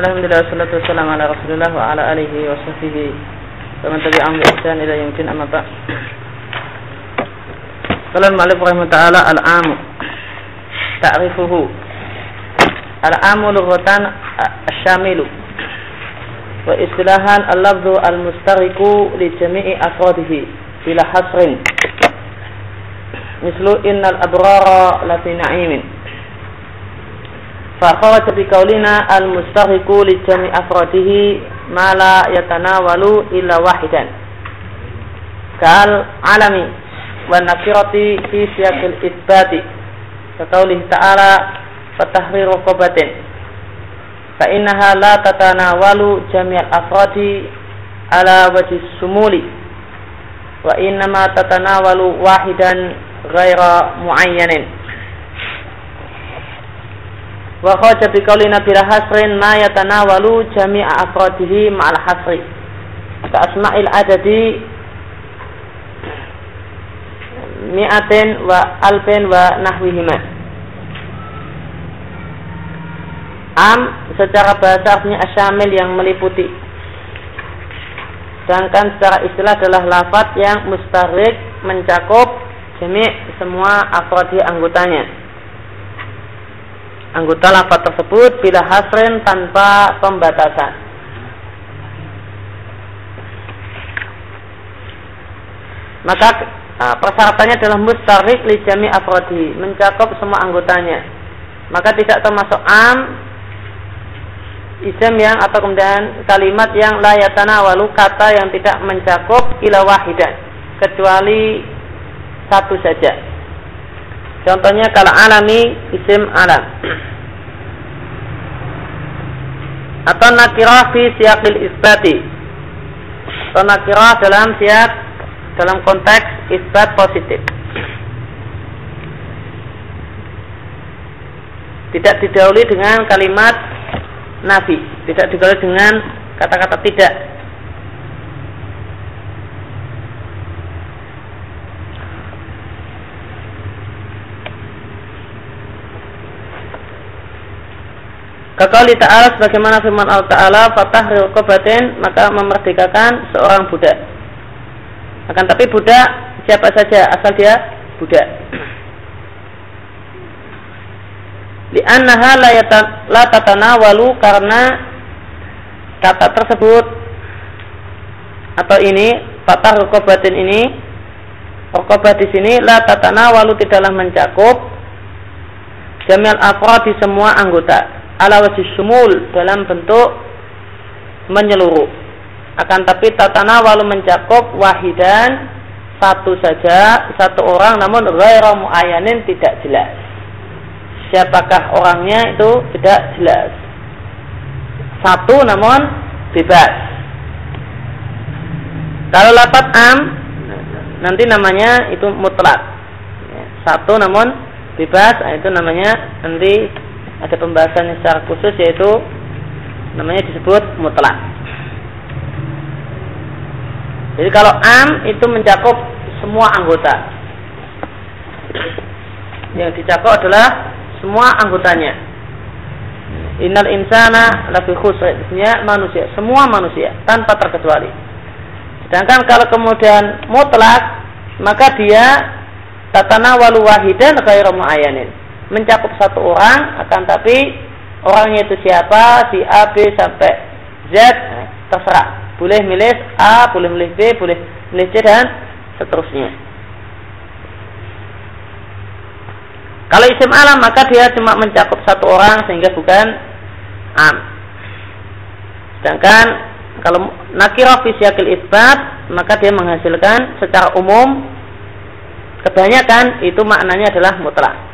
Alhamdulillah salatu wassalamu ala Rasulillah wa ala alihi wa sahbihi. Wa man tabi'ahum bi ihsan ila yaumil amma ba'. Qala al-mu'allif rahimahullah al-am ta'rifuhu. Al-amu lughatan asy-syamilu wa istilahan al-lafdhu al-mustaghiqu li jami'i afradihi bila hasrin. Mislu innal abrara lafi na'imin فخرج بقولنا المستغرق لجميع أفراده ما لا يتناول إلا واحدا كالعلم والنكرة في سياق الإثبات كقوله تعالى فتحرير رقبة فإنها لا تتناول جميع الأفراد على وجه الشمول وإنما تتناول واحدا غير معين wa khaja bi qaulina bila hasrin ma yatanawalu jami'a afradihi ma'al hasri. Ka asma'il adadi mi'atin wa alfin wa nahwihima. Am secara bahasa artinya asyamil yang meliputi. Sedangkan secara istilah adalah lafat yang mustarik mencakup jami' semua afrodi anggotanya anggota lafaz tersebut bila hasrin tanpa pembatasan. Maka persyaratannya adalah mustarik li jami afrodi, mencakup semua anggotanya. Maka tidak termasuk am isim yang atau kemudian kalimat yang layatana walu kata yang tidak mencakup ila wahidan kecuali satu saja. Contohnya kalau alami isim alam. Atau nakirah fi siakil isbati. Atau nakirah dalam siak dalam konteks isbat positif. Tidak didahului dengan kalimat nafi, tidak didahului dengan kata-kata tidak Kakali ta'ala sebagaimana firman Allah Ta'ala Fatah rilkobatin maka memerdekakan seorang budak. Akan tapi budak siapa saja asal dia budak. Li'annaha la tatanawalu karena kata tersebut atau ini fatah rukobatin ini rukobat di sini la tatanawalu tidaklah mencakup jamil afrad di semua anggota ala wajih sumul dalam bentuk menyeluruh. Akan tapi tatana walau mencakup wahidan satu saja satu orang namun ghairu muayyanin tidak jelas. Siapakah orangnya itu tidak jelas. Satu namun bebas. Kalau lapat am nanti namanya itu mutlak. Satu namun bebas itu namanya nanti ada pembahasan secara khusus yaitu namanya disebut mutlak. Jadi kalau am itu mencakup semua anggota. Yang dicakup adalah semua anggotanya. Innal insana lafi khusrnya manusia, semua manusia tanpa terkecuali. Sedangkan kalau kemudian mutlak maka dia tatana walu wahidan ghairu muayyanin mencakup satu orang akan tapi orangnya itu siapa si A B sampai Z terserah. Boleh milih A boleh milih B boleh milih C dan seterusnya. Kalau isim alam maka dia cuma mencakup satu orang sehingga bukan am. Sedangkan kalau nakirah fi isbat maka dia menghasilkan secara umum kebanyakan itu maknanya adalah mutlak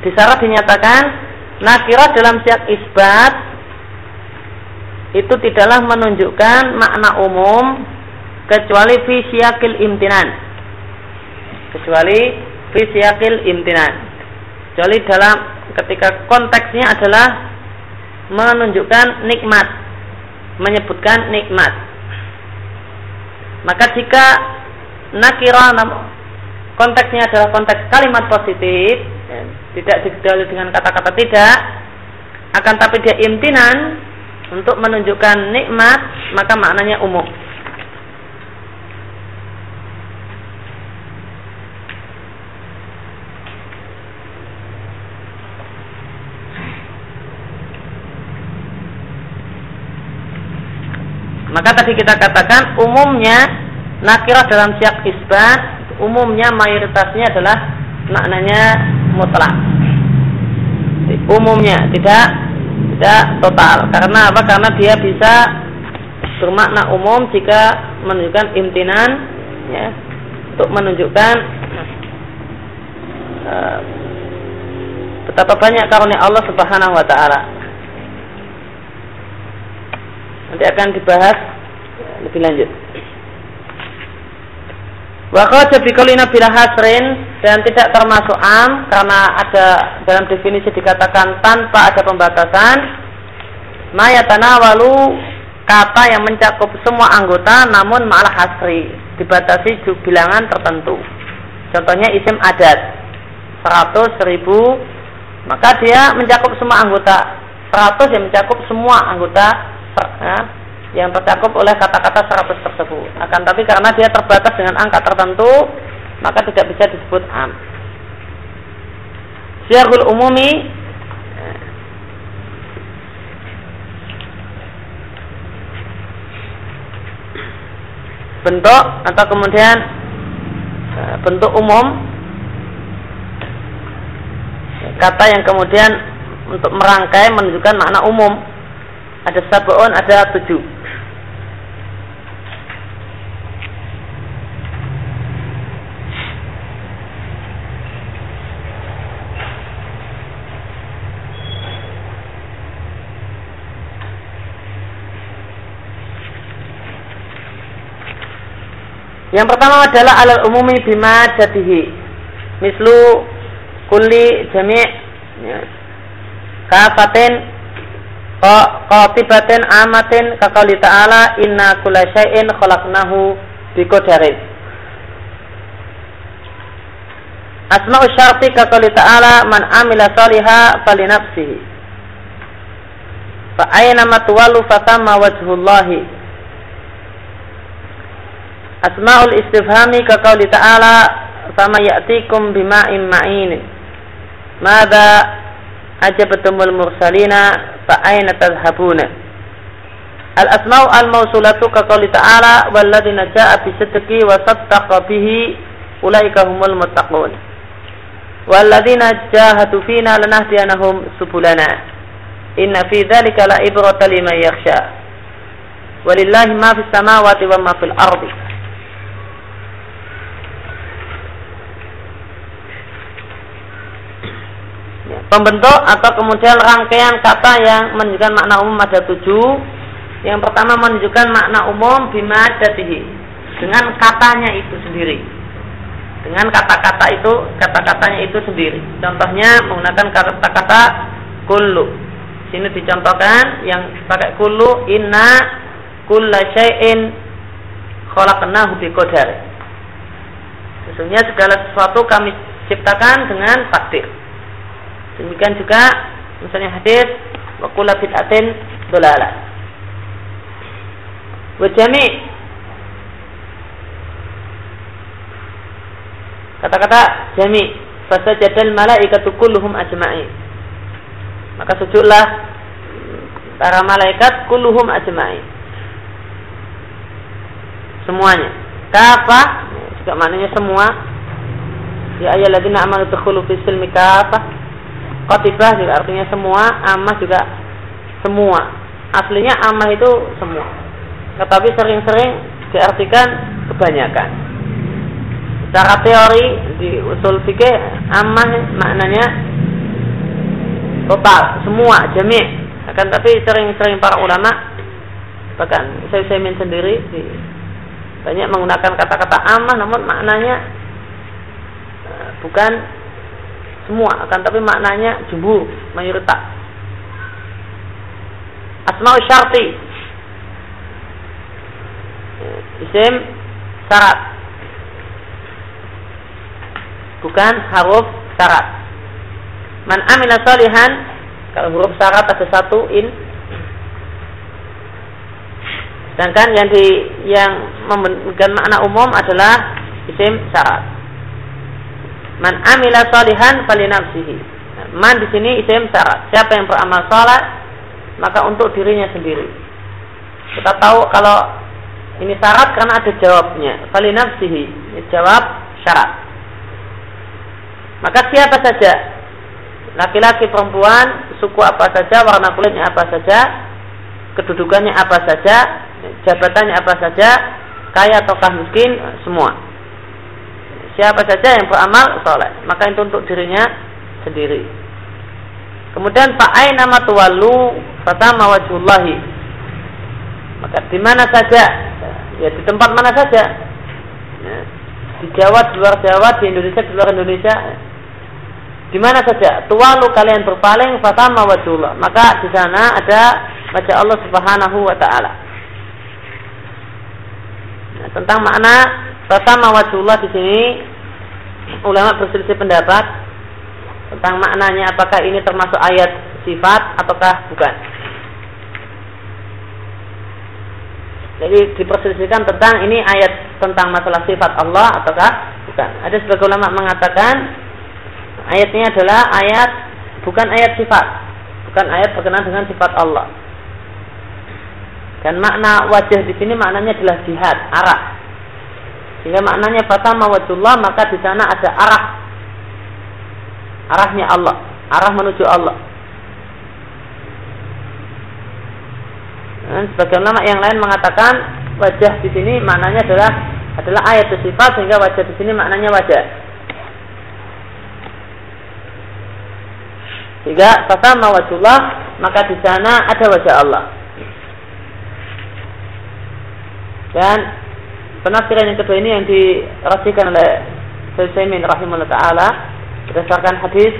di syarat dinyatakan nakirah dalam siak isbat itu tidaklah menunjukkan makna umum kecuali fi siakil imtinan kecuali fi siakil imtinan kecuali dalam ketika konteksnya adalah menunjukkan nikmat, menyebutkan nikmat. Maka jika nakira konteksnya adalah konteks kalimat positif, tidak didalil dengan kata-kata tidak, akan tapi dia imtinan untuk menunjukkan nikmat, maka maknanya umum. Maka tadi kita katakan umumnya nakirah dalam siap isbat umumnya mayoritasnya adalah maknanya mutlak. Umumnya tidak tidak total. Karena apa? Karena dia bisa bermakna umum jika menunjukkan imtinan ya untuk menunjukkan uh, betapa banyak karunia Allah Subhanahu wa taala. Nanti akan dibahas lebih lanjut. Jadi kalina bila hasrin dan tidak termasuk am karena ada dalam definisi dikatakan tanpa ada pembatasan. Mayatana walu kata yang mencakup semua anggota namun malah hasri dibatasi bilangan tertentu. Contohnya isim adat 100 ribu maka dia mencakup semua anggota 100 yang mencakup semua anggota ya, yang tercakup oleh kata-kata 100 tersebut. Akan tapi karena dia terbatas dengan angka tertentu, maka tidak bisa disebut am. Syarhul umumi bentuk atau kemudian e, bentuk umum kata yang kemudian untuk merangkai menunjukkan makna umum ada sabun, ada tujuh. Yang pertama adalah alal umumi bima jatihi. Mislu kulli jami' ya. kafatin qatibatin amatin kaqali ta'ala inna kulla syai'in khalaqnahu biqadarin Asma'u syarti kaqali ta'ala man amila saliha fali nafsihi fa aina matwalu fatamma wajhullahi Asma'ul istifhami kaqali ta'ala sama ya'tikum bima'in ma'in. Mada ajabatumul mursalina fa aina tadhhabuna? Al asma'u al mausulatu ka ta'ala walladzina jaa bi wa saddaqa bihi ulaika humul muttaqun. Walladzina jahadu fina lanahdiyanahum subulana. Inna fi dzalika la ibrata liman yakhsha. Walillahi ma fis samawati wa ma fil ardi pembentuk atau kemudian rangkaian kata yang menunjukkan makna umum ada tujuh. Yang pertama menunjukkan makna umum bima jadihi dengan katanya itu sendiri. Dengan kata-kata itu, kata-katanya itu sendiri. Contohnya menggunakan kata-kata kullu. Sini dicontohkan yang pakai kullu inna kulla syai'in khalaqnahu biqadar. Sesungguhnya segala sesuatu kami ciptakan dengan takdir. Demikian juga misalnya hadis wa kullu bid'atin dolalah. Wa jami' Kata-kata jami' fasajadal malaikatu kulluhum ajma'in. Maka sujudlah para malaikat kulluhum ajma'in. Semuanya. Kafa juga maknanya semua. Ya ayyuhalladzina amanu tadkhulu fis silmi kafah Kotibah juga artinya semua, amah juga semua. Aslinya amah itu semua. Tetapi sering-sering diartikan kebanyakan. Secara teori di usul fikih amah maknanya total, semua, jami'. Akan tapi sering-sering para ulama bahkan saya saya sendiri di, banyak menggunakan kata-kata amah namun maknanya uh, bukan semua akan tapi maknanya jumhur mayoritas. Asmaul syarti. Isim syarat. Bukan huruf syarat. Man amila salihan kalau huruf syarat ada satu in. Sedangkan yang di yang memberikan makna umum adalah isim syarat man amila salihan falinafsihi man di sini isim syarat siapa yang beramal salat maka untuk dirinya sendiri kita tahu kalau ini syarat karena ada jawabnya. Falinafsihi. Jawab syarat. Maka siapa saja laki-laki perempuan, suku apa saja, warna kulitnya apa saja, kedudukannya apa saja, jabatannya apa saja, kaya ataukah miskin, semua. Siapa saja yang beramal soleh, maka itu untuk dirinya sendiri. Kemudian fa'ai nama tuwalu fatama wajullahi. Maka di mana saja? Ya di tempat mana saja? Ya, di Jawa di luar Jawa di Indonesia di luar Indonesia. Di mana saja? Tualu kalian berpaling fatama wajullah maka di sana ada wajah Allah Subhanahu wa taala. Nah, tentang makna fatama wajullah di sini ulama berselisih pendapat tentang maknanya apakah ini termasuk ayat sifat ataukah bukan Jadi diperselisihkan tentang ini ayat tentang masalah sifat Allah ataukah bukan. Ada sebagian ulama mengatakan ayatnya adalah ayat bukan ayat sifat, bukan ayat berkenaan dengan sifat Allah. Dan makna wajah di sini maknanya adalah jihad, arah. Sehingga maknanya fatama wajullah maka di sana ada arah. Arahnya Allah, arah menuju Allah. Dan sebagian ulama yang lain mengatakan wajah di sini maknanya adalah adalah ayat sifat sehingga wajah di sini maknanya wajah. Jika sama wajullah maka di sana ada wajah Allah. Dan penafsiran yang kedua ini yang dirasikan oleh Saimin rahimahullah taala berdasarkan hadis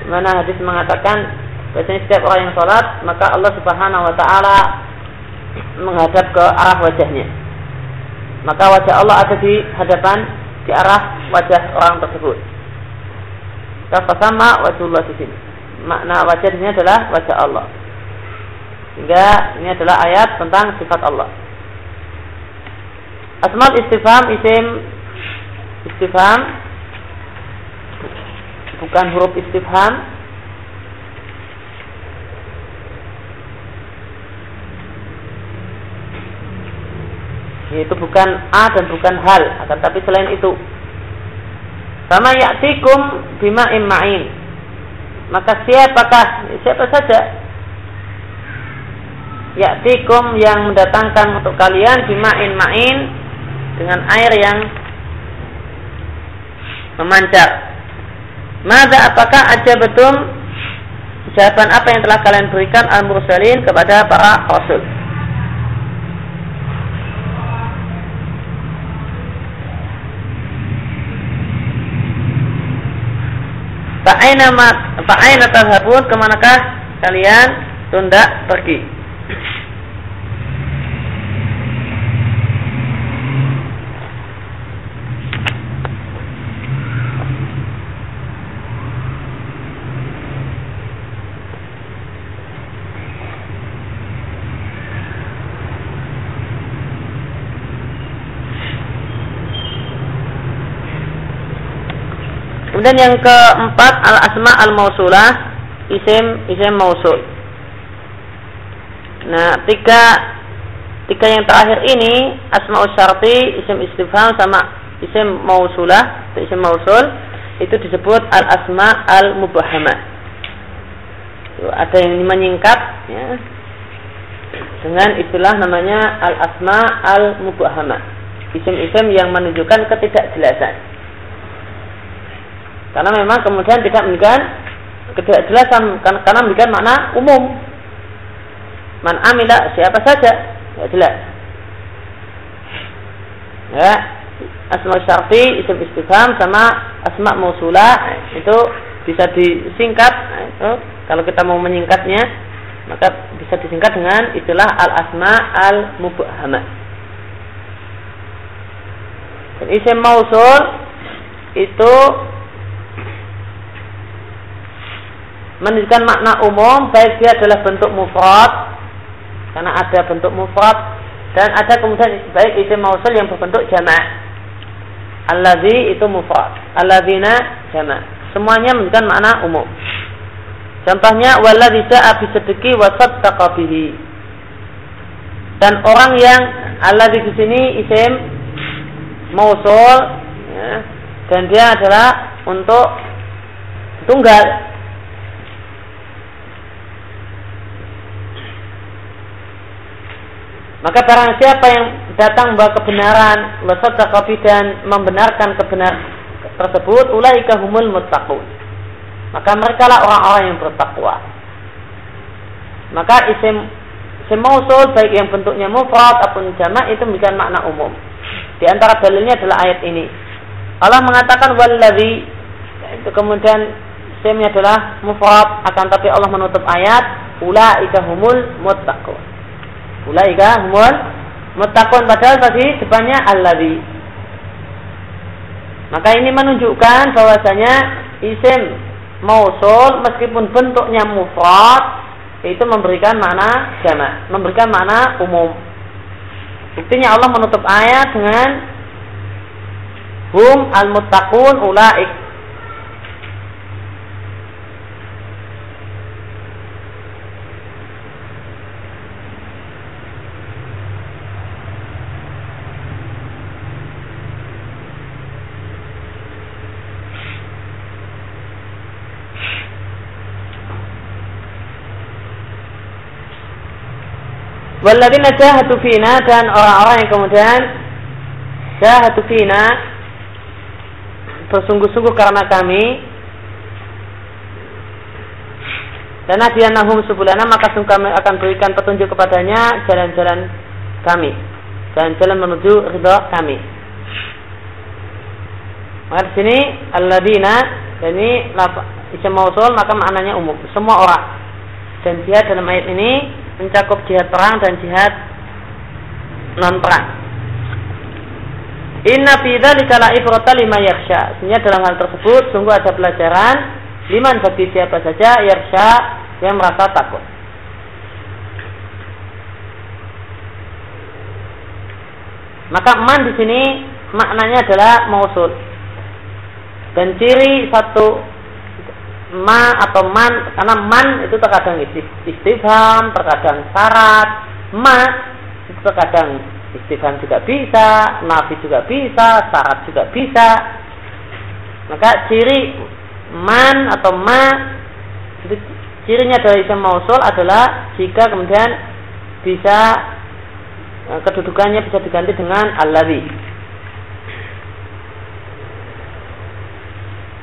di mana hadis mengatakan Biasanya setiap orang yang sholat maka Allah Subhanahu Wa Taala menghadap ke arah wajahnya. Maka wajah Allah ada di hadapan di arah wajah orang tersebut. Kata sama wajah di sini. Makna wajah di sini adalah wajah Allah. Sehingga ini adalah ayat tentang sifat Allah. Asmal istifham isim istifham bukan huruf istifham Itu bukan A dan bukan hal, akan tapi selain itu. Sama ya'tikum bima imma'in. Maka siapakah, siapa saja ya'tikum yang mendatangkan untuk kalian bima'in ma'in dengan air yang memancar. Mada apakah aja betul jawaban apa yang telah kalian berikan al-mursalin kepada para rasul? Fa'aina tadhabun ke manakah kalian tunda pergi? Kemudian yang keempat al asma al mausulah isim isim mausul. Nah tiga tiga yang terakhir ini asma syarti isim istifham sama isim mausulah isim mausul itu disebut al asma al mubahamah. Ada yang menyingkat ya, dengan istilah namanya al asma al mubahamah. Isim-isim yang menunjukkan ketidakjelasan. Karena memang kemudian tidak memberikan kejelasan karena memberikan makna umum. Man amila siapa saja, ya jelas. Ya, asma syarfi isim istifham sama asma mausula itu bisa disingkat itu kalau kita mau menyingkatnya maka bisa disingkat dengan istilah al asma al mubhamah dan isim mausul itu menunjukkan makna umum baik dia adalah bentuk mufrad karena ada bentuk mufrad dan ada kemudian baik isim mausul yang berbentuk jamak Alladhi itu mufrad. Alladzina jama. Semuanya menunjukkan makna umum. Contohnya walladzi ja'a bisadqi wa saddaqa bihi. Dan orang yang alladzi di sini isim mausul ya, dan dia adalah untuk tunggal Maka barang siapa yang datang membawa kebenaran, wasadaqabi dan membenarkan kebenaran tersebut, ulaika humul muttaqun. Maka mereka lah orang-orang yang bertakwa. Maka isim isim baik yang bentuknya mufrad ataupun jamak itu memberikan makna umum. Di antara dalilnya adalah ayat ini. Allah mengatakan walladzi itu kemudian isimnya adalah mufrad akan tapi Allah menutup ayat ulaika humul muttaqun. Ulaika humul muttaqun padahal tadi depannya alladzi. Maka ini menunjukkan bahwasanya isim mausul meskipun bentuknya mufrad itu memberikan makna jamak, memberikan makna umum. Buktinya Allah menutup ayat dengan hum al-muttaqun ulaik Walladzina jahatu fina dan orang-orang yang kemudian jahatu fina bersungguh-sungguh karena kami. Dan nahum sebulana maka sungguh kami akan berikan petunjuk kepadanya jalan-jalan kami. Jalan-jalan menuju ridho kami. Maka di sini alladzina ini isim mausul maka maknanya umum. Semua orang. Dan dia dalam ayat ini mencakup jihad perang dan jihad non perang. Inna fi dzalika ibrata lima yakhsha. Sehingga dalam hal tersebut sungguh ada pelajaran liman bagi siapa saja yakhsha yang merasa takut. Maka man di sini maknanya adalah mausul. Dan ciri satu ma atau man karena man itu terkadang istifham, terkadang syarat, ma itu terkadang istifham juga bisa, nafi juga bisa, syarat juga bisa. Maka ciri man atau ma itu cirinya dari isim mausul adalah jika kemudian bisa eh, kedudukannya bisa diganti dengan alladhi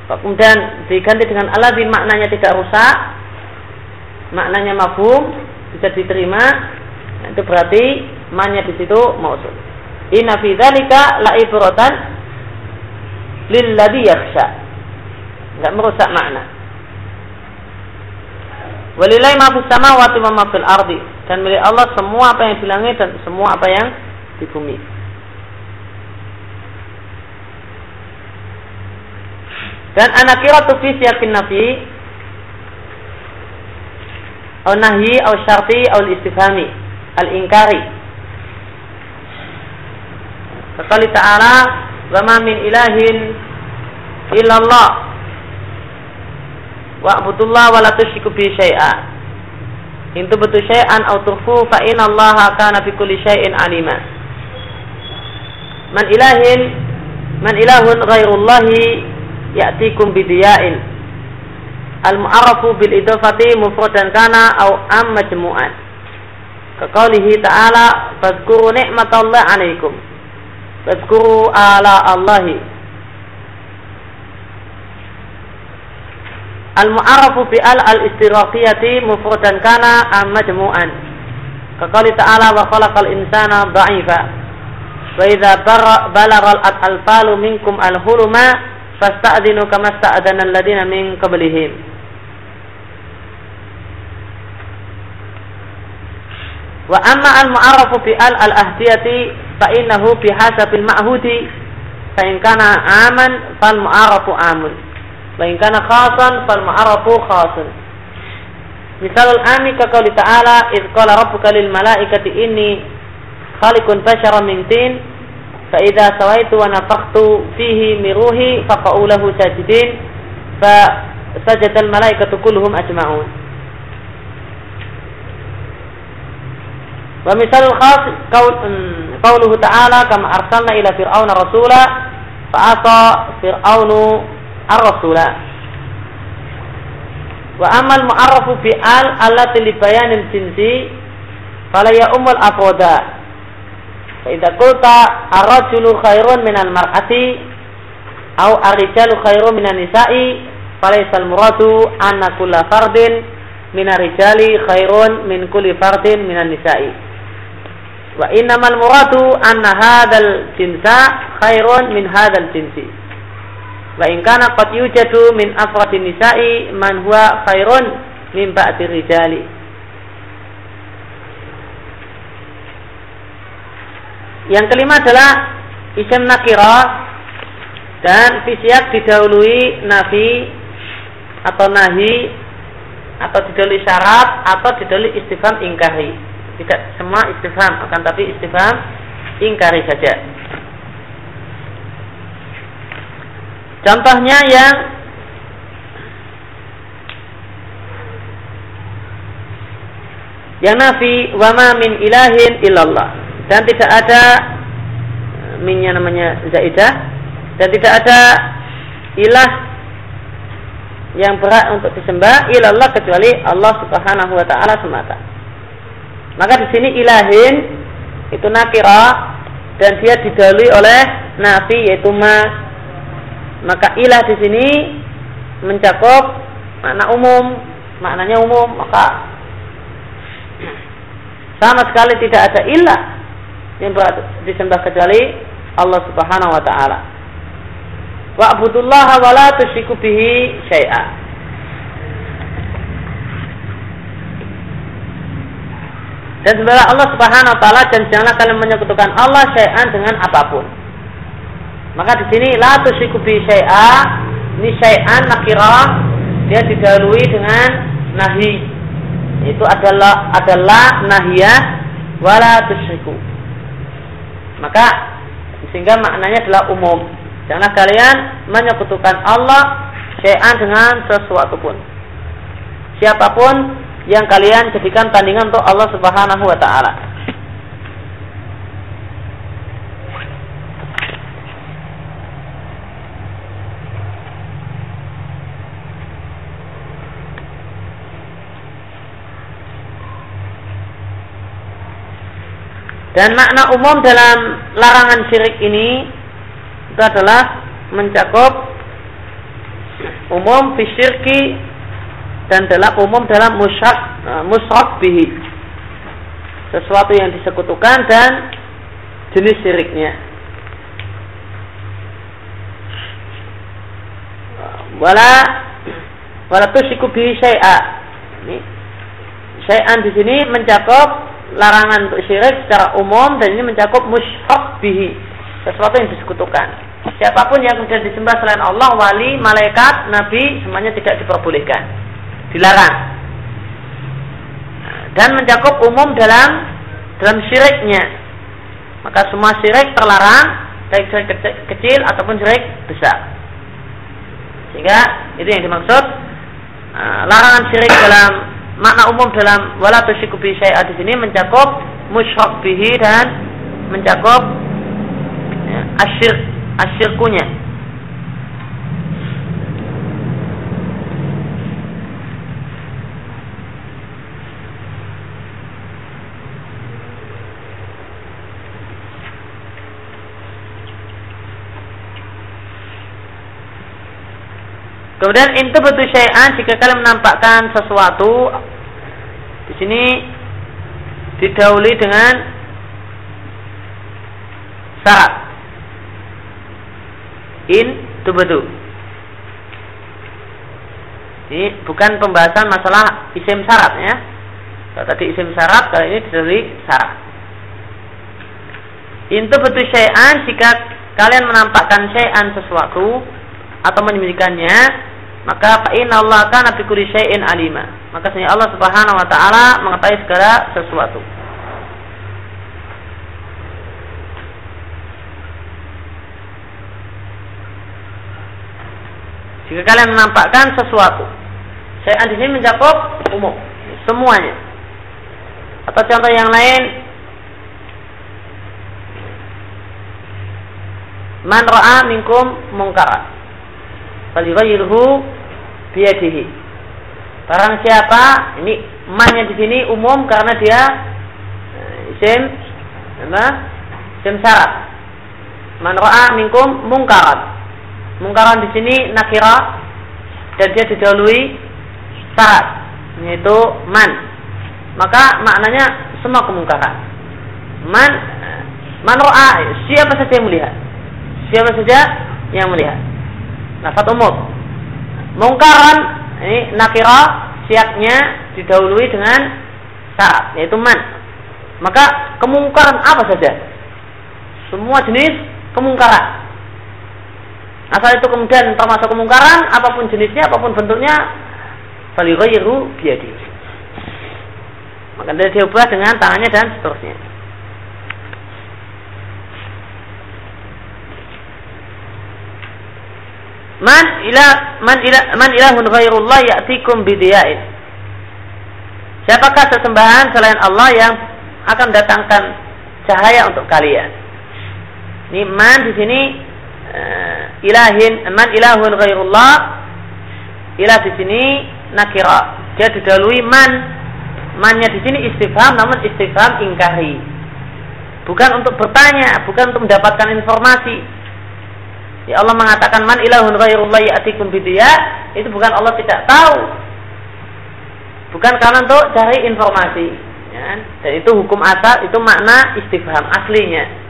kemudian diganti dengan aladhi maknanya tidak rusak maknanya mafhum bisa diterima. Itu berarti maknanya di situ mausul inna fi dzalika la ibratan lilladzi yakhsha. Enggak merusak makna. Walillahi ma fis samawati wa ma ardi. Dan milik Allah semua apa yang di langit dan semua apa yang di bumi Dan anakiratu fi siyakin nafi au nahi au syarti au istifhami al inkari. Sekali ta'ala wa min ilahin illallah wa'budullah wa la bi syai'a. In tubtu syai'an aw tukhfu fa inna Allah kana bi kulli syai'in alima. Man ilahin man ilahun ghairullahi ya'tikum bidiyain al mu'arafu bil idafati mufradan kana au am majmu'an kaqaulihi ta'ala fadhkuru ni'matallahi 'alaikum fadhkuru ala Allahi al mu'arafu bi al al istiraqiyati mufradan kana am majmu'an kaqauli ta'ala wa khalaqal insana dha'ifa Fasta'dinu kama sta'dana alladziina min qablihim. Wa amma al-mu'arrafu fi al-ahdiyati fa innahu bi hasabil ma'hudi fa in kana aman fal mu'arrafu amun. Wa in kana khasan fal mu'arrafu khasun. Misalul ami ka qauli ta'ala id qala rabbuka lil malaikati inni khaliqun bashara min tin fa idza sawaitu wa nafakhtu fihi min ruhi faqa'u lahu sajidin fa sajada al malaikatu kulluhum ajma'un wa misalul khas qaul qauluhu ta'ala kama arsalna ila fir'auna rasula fa asa fir'aunu ar-rasula Wa amal mu'arrafu idza qulta ar-rajulu khairun minal mar'ati au ar-rijalu khairun minan nisa'i falaysa al-muradu anna kulla fardin minar rijali khairun min kulli fardin minan nisa'i. Wa innamal muradu anna hadzal jinsa khairun min hadzal jinsi. Wa in kana qad yujadu min afradin nisa'i man huwa khairun min ba'di rijali. Yang kelima adalah isim nakira dan fisiak didahului nafi atau nahi atau didahului syarat atau didahului istifham ingkari. Tidak semua istifham akan tapi istifham ingkari saja. Contohnya yang yang nafi wama min ilahin illallah dan tidak ada minnya namanya zaidah dan tidak ada ilah yang berat untuk disembah ilallah kecuali Allah Subhanahu wa taala semata. Maka di sini ilahin itu nakira dan dia didalui oleh nafi yaitu ma maka ilah di sini mencakup makna umum, maknanya umum, maka sama sekali tidak ada ilah yang disembah kecuali Allah Subhanahu wa taala. Wa'budullaha wa la tusyriku bihi syai'a. Dan sebenarnya Allah Subhanahu wa taala dan janganlah kalian menyekutukan Allah syai'an dengan apa pun. Maka di sini la tusyriku bi syai'a, ini syai'an nakirah dia didahului dengan nahi. Itu adalah adalah nahiyah wala tusyriku. Maka sehingga maknanya adalah umum. Janganlah kalian menyekutukan Allah syai'an dengan sesuatu pun. Siapa pun yang kalian jadikan tandingan untuk Allah Subhanahu wa taala. Dan makna umum dalam larangan syirik ini itu adalah mencakup umum fisyirki dan dalam umum dalam musyrak eh, musyrak bihi. Sesuatu yang disekutukan dan jenis syiriknya. Wala wala tusyriku bihi syai'a. Ini syai'an di sini mencakup larangan untuk syirik secara umum dan ini mencakup musyrik bihi sesuatu yang disekutukan. Siapa pun yang kemudian disembah selain Allah wali malaikat nabi semuanya tidak diperbolehkan. Dilarang. Dan mencakup umum dalam dalam syiriknya. Maka semua syirik terlarang baik syirik kecil, ataupun syirik besar. Sehingga itu yang dimaksud uh, larangan syirik dalam makna umum dalam wala tusyriku bi syai'a di sini mencakup musyrik bihi dan mencakup ya, asyir asyirkunya. Kemudian itu betul syai'an jika kalian menampakkan sesuatu di sini didahului dengan syarat. In tubadu. Ini bukan pembahasan masalah isim syarat ya. Kalau tadi isim syarat, kali ini dari syarat. Intu betul syai'an jika kalian menampakkan syai'an sesuatu atau menyembunyikannya, maka fa inna Allah kana bi kulli syai'in alima. Maka sesungguhnya Allah Subhanahu wa taala mengetahui segala sesuatu. Jika kalian menampakkan sesuatu, saya di sini mencakup umum, semuanya. Atau contoh yang lain, man ra'a minkum mungkaran falyughayyirhu biyadihi. Barang siapa, ini mannya di sini umum karena dia eh, isim apa? Isim syarat. Man ra'a minkum mungkaran Mungkaran di sini nakira dan dia didahului syarat yaitu man. Maka maknanya semua kemungkaran. Man man ro'a siapa saja yang melihat. Siapa saja yang melihat. Nafat umum. Mungkaran ini nakira siapnya didahului dengan syarat yaitu man. Maka kemungkaran apa saja? Semua jenis kemungkaran Asal itu kemudian termasuk kemungkaran, apa pun jenisnya, apa pun bentuknya, falyughayyiru biyadi. Maka dia diubah dengan tangannya dan seterusnya. Man ila man ila man ilahun ghairullah ya'tikum bidiya'in. Siapakah sesembahan selain Allah yang akan datangkan cahaya untuk kalian? Ini man di sini uh, ilahin man ilahun ghairullah. Ilah di sini nakira. Dia didalui man. Mannya di sini istifham namun istifham ingkari. Bukan untuk bertanya bukan untuk mendapatkan informasi ya Allah mengatakan man ilahun ghairullah ya'tikum bidiya itu bukan Allah tidak tahu bukan karena untuk cari informasi ya. dan itu hukum asal itu makna istifham aslinya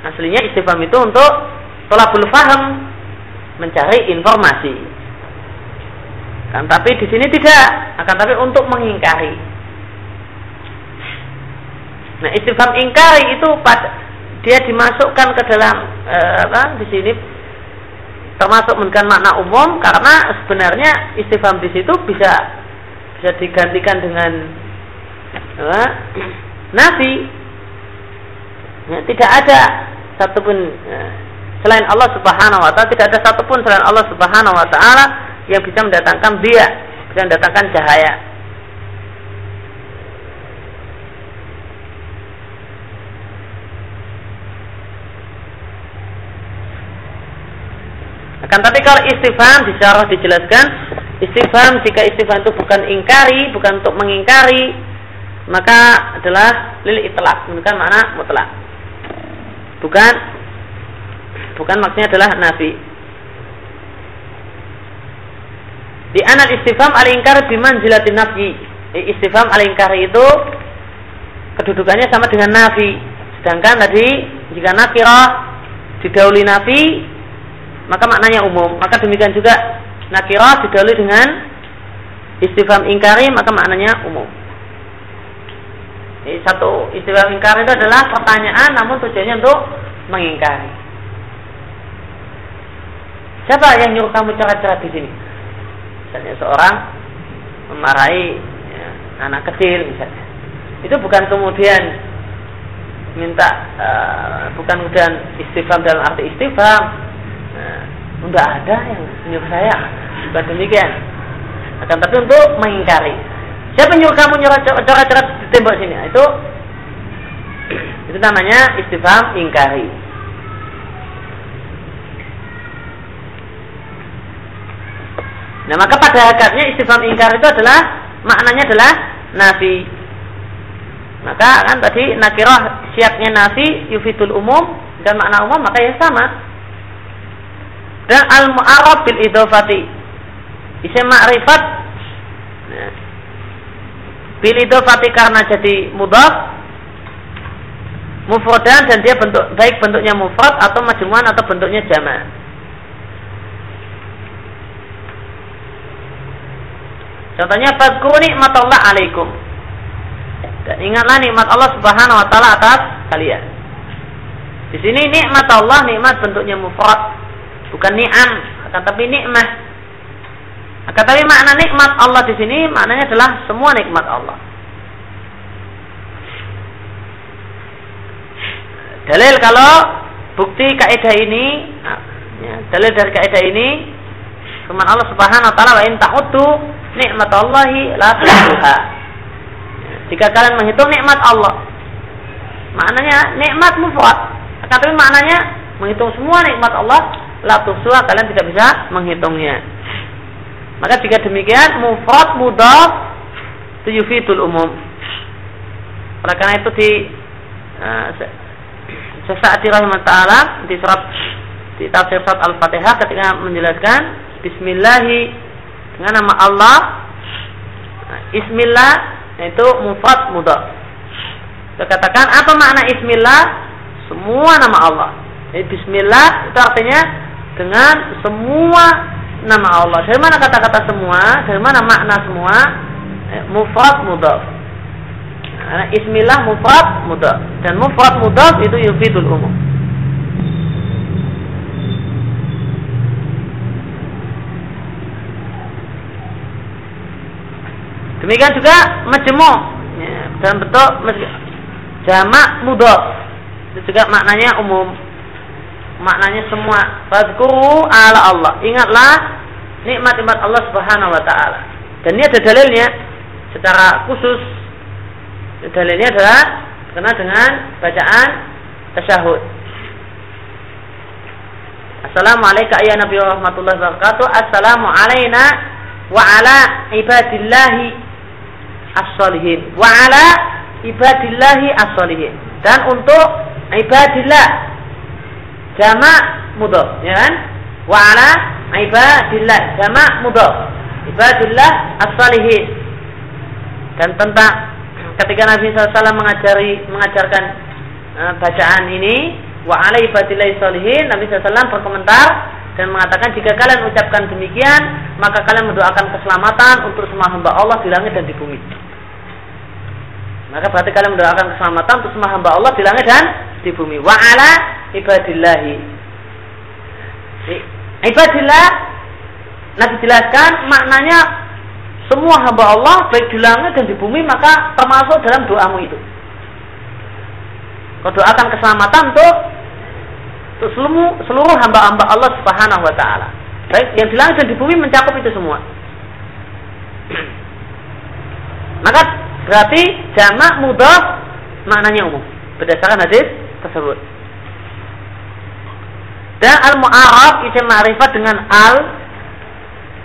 Aslinya istifham itu untuk tolabul faham, mencari informasi. Kan tapi di sini tidak, akan tapi untuk mengingkari. Nah, istifham ingkari itu pada dia dimasukkan ke dalam eh, apa di sini termasuk memberikan makna umum karena sebenarnya istifham di situ bisa bisa digantikan dengan apa, nafi ya, tidak ada satupun ya, selain Allah Subhanahu wa taala tidak ada satupun selain Allah Subhanahu wa taala yang bisa mendatangkan dia, bisa mendatangkan cahaya. Akan tapi kalau istifham disyarah dijelaskan istifham jika istifham itu bukan ingkari, bukan untuk mengingkari, maka adalah lil itlaq, menunjukkan makna mutlak. Bukan bukan maksudnya adalah nafi. Di anak istifham al-ingkar biman jilatin nafi. Istifham al-ingkar itu kedudukannya sama dengan nafi. Sedangkan tadi jika nakirah didahului nafi maka maknanya umum. Maka demikian juga nakirah didahului dengan istifham ingkari maka maknanya umum. Jadi satu istilah ingkar itu adalah pertanyaan namun tujuannya untuk mengingkari. Siapa yang nyuruh kamu cerat-cerat di sini? Misalnya seorang memarahi ya, anak kecil misalnya. Itu bukan kemudian minta uh, bukan kemudian istifham dalam arti istifham. Enggak ada yang menyuruh saya. Bukan demikian. Akan tapi untuk mengingkari. Siapa nyuruh kamu nyuruh coret-coret di tembok sini? Nah, itu itu namanya istifham ingkari. Nah maka pada hakikatnya istifham ingkar itu adalah maknanya adalah nafi. Maka kan tadi nakirah siapnya nafi yufidul umum dan makna umum maka ya sama. Dan al mu'arab bil idofati. Isim ma'rifat nah, bil idofati karena jadi mudhaf mufradan dan dia bentuk baik bentuknya mufrad atau majmuan atau bentuknya jama'. Contohnya fadkuru nikmatullah alaikum. Dan ingatlah nikmat Allah Subhanahu wa taala atas kalian. Di sini nikmat Allah nikmat bentuknya mufrad, bukan ni'am, akan tapi nikmat. Akan tapi makna nikmat Allah di sini maknanya adalah semua nikmat Allah. Dalil kalau bukti kaidah ini, nah, ya, dalil dari kaidah ini, firman Allah Subhanahu wa taala wa in ta'uddu nikmatallahi la. Ya, jika kalian menghitung nikmat Allah, maknanya nikmat mufrad. Tapi maknanya menghitung semua nikmat Allah, la tuhsuha kalian tidak bisa menghitungnya. Maka jika demikian mufrad mudhaf tuyufidul umum. Oleh karena itu di uh, Sesa'ati rahmat ta'ala di surat di tafsir surat Al-Fatihah ketika menjelaskan Bismillahi dengan nama Allah Ismillah itu mufrad mudhaf. Kita katakan apa makna Ismillah? Semua nama Allah. Jadi Bismillah itu artinya dengan semua nama Allah. Dari mana kata-kata semua? Dari mana makna semua? Eh, mufrad mudhaf. Karena Ismillah mufrad mudhaf dan mufrad mudhaf itu yufidul umum. Demikian juga majmu ya, dalam bentuk jamak mudhaf. Itu juga maknanya umum. Maknanya semua. Fadhkuru ala Allah. Ingatlah nikmat-nikmat Allah Subhanahu wa taala. Dan ini ada dalilnya secara khusus. Dalilnya adalah berkenaan dengan bacaan tasyahud. Assalamualaikum ya Nabi warahmatullahi wabarakatuh. Assalamu alayna wa ala ibadillahi as-solihin wa ala ibadillahi as-solihin dan untuk ibadillah jamak mudhaf ya kan? Wa ala ibadillah jamak mudhaf ibadillah as-solihin dan tentang ketika Nabi SAW mengajari mengajarkan uh, bacaan ini wa ala ibadillahi solihin Nabi SAW berkomentar dan mengatakan jika kalian ucapkan demikian maka kalian mendoakan keselamatan untuk semua hamba Allah di langit dan di bumi. Maka berarti kalian mendoakan keselamatan untuk semua hamba Allah di langit dan di bumi. Wa ala ibadillahi. Ibadillah Nabi jelaskan maknanya semua hamba Allah baik di langit dan di bumi maka termasuk dalam doamu itu. Kau doakan keselamatan untuk untuk seluruh seluruh hamba-hamba Allah Subhanahu wa taala. Baik yang di langit dan di bumi mencakup itu semua. Maka berarti jamak mudhaf maknanya umum berdasarkan hadis tersebut. Dan al mu'arab isim ma'rifat dengan al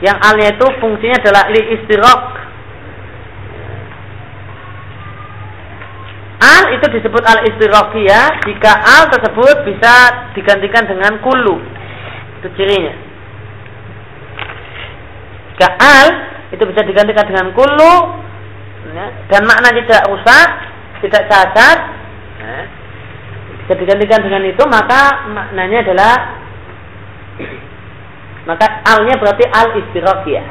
yang alnya itu fungsinya adalah li istirok Al itu disebut al istirokiyah jika al tersebut bisa digantikan dengan kulu. Itu cirinya. Jika al itu bisa digantikan dengan kulu ya, dan makna tidak rusak, tidak cacat, ya, bisa digantikan dengan itu maka maknanya adalah maka alnya berarti al istirokiyah.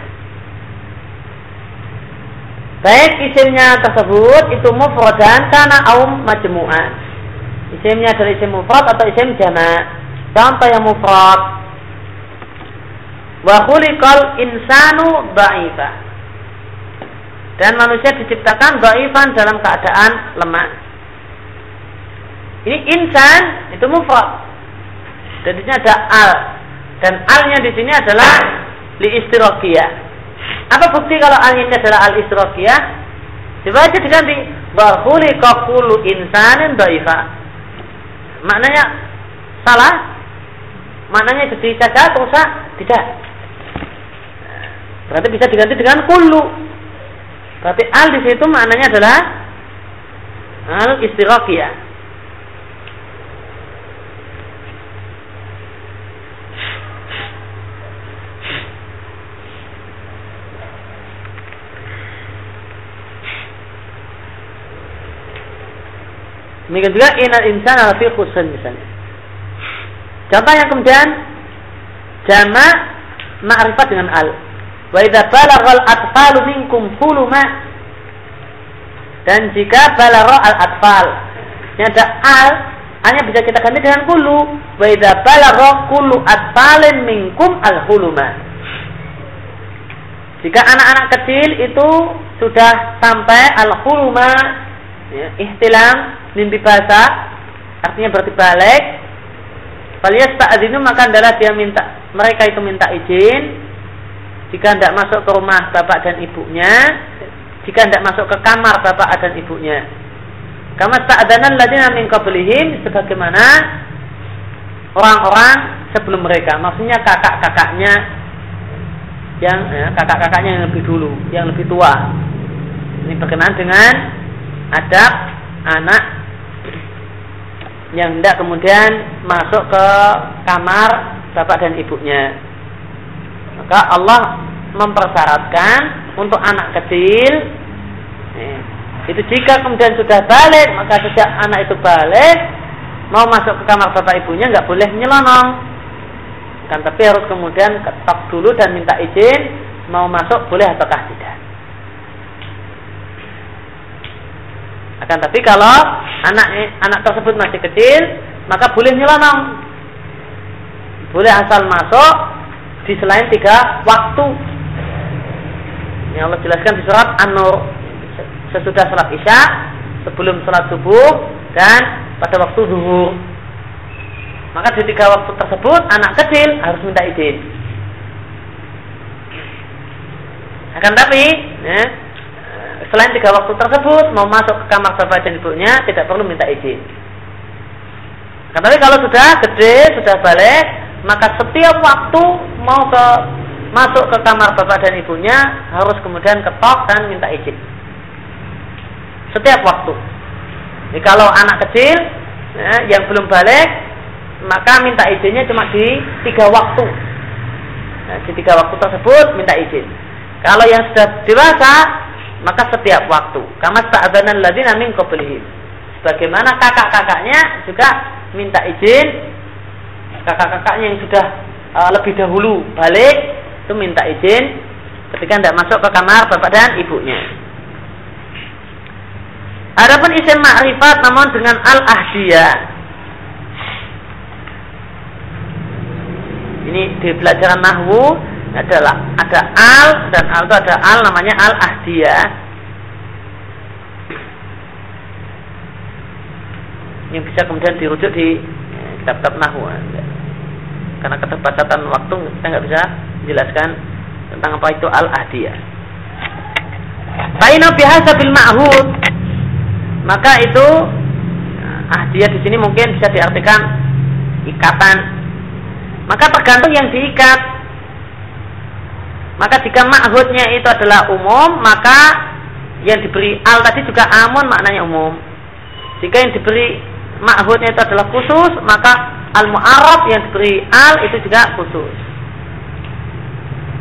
Baik isimnya tersebut itu mufradan karena aum majmu'an. Isimnya dari isim mufrad atau isim jama'. Contoh yang mufrad. Wa khuliqal insanu dha'ifa. Dan manusia diciptakan dha'ifan dalam keadaan lemah. Ini insan itu mufrad. Dan di ada al. Dan alnya di sini adalah li istirokiyah apa bukti kalau al ini adalah al isrofiyah? Coba aja diganti. Bahuli kakulu insanin daifa. Maknanya salah? Maknanya jadi cacat rusak? Tidak. Berarti bisa diganti dengan kulu. Berarti al di situ maknanya adalah al istirokiyah. Demikian juga inal insan alafi khusun misalnya. Contoh yang kemudian jama ma'rifat dengan al. Wa idza balaghal atfalu minkum huluma dan jika balagha al atfal yang ada al hanya bisa kita ganti dengan kulu. Wa idza balagha kullu atfalin minkum al huluma. Jika anak-anak kecil itu sudah sampai al huluma ya, ihtilam mimpi basah artinya berarti balik Falias ta'adinu maka adalah dia minta mereka itu minta izin. Jika tidak masuk ke rumah bapak dan ibunya jika tidak masuk ke kamar bapak dan ibunya. Kama ta'adanan ladina min qablihim sebagaimana orang-orang sebelum mereka. Maksudnya kakak-kakaknya yang ya, kakak-kakaknya yang lebih dulu yang lebih tua. Ini berkenaan dengan adab anak yang tidak kemudian masuk ke kamar bapak dan ibunya. Maka Allah mempersyaratkan untuk anak kecil eh, itu jika kemudian sudah balik maka sejak anak itu balik mau masuk ke kamar bapak ibunya nggak boleh nyelonong kan tapi harus kemudian ketok dulu dan minta izin mau masuk boleh ataukah tidak Akan tapi kalau anak anak tersebut masih kecil, maka boleh nyelonong. Boleh asal masuk di selain tiga waktu. Yang Allah jelaskan di surat An-Nur. Sesudah sholat isya, sebelum sholat subuh, dan pada waktu zuhur. Maka di tiga waktu tersebut anak kecil harus minta izin. Akan tapi, ya, selain tiga waktu tersebut mau masuk ke kamar bapak dan ibunya tidak perlu minta izin. Tapi kalau sudah gede, sudah balik, maka setiap waktu mau ke masuk ke kamar bapak dan ibunya harus kemudian ketok dan minta izin. Setiap waktu. Jadi kalau anak kecil ya, yang belum balik, maka minta izinnya cuma di tiga waktu. Nah, di tiga waktu tersebut minta izin. Kalau yang sudah dewasa, maka setiap waktu. Kama ta'adzanan ladina min qablihim. Sebagaimana kakak-kakaknya juga minta izin. Kakak-kakaknya yang sudah uh, lebih dahulu balik itu minta izin. Ketika tidak masuk ke kamar bapak dan ibunya. Adapun isim ma'rifat namun dengan al-ahdiyah ini di pelajaran nahwu adalah ada al dan al itu ada al namanya al ahdiyah yang bisa kemudian dirujuk di eh, kitab-kitab nahwu karena keterbatasan waktu kita nggak bisa menjelaskan tentang apa itu al ahdiyah Faina biasa bil ma'hud. Maka itu eh, ahdiyah di sini mungkin bisa diartikan ikatan. Maka tergantung yang diikat maka jika ma'hudnya itu adalah umum, maka yang diberi al tadi juga amun maknanya umum. Jika yang diberi ma'hudnya itu adalah khusus, maka al mu'arab yang diberi al itu juga khusus.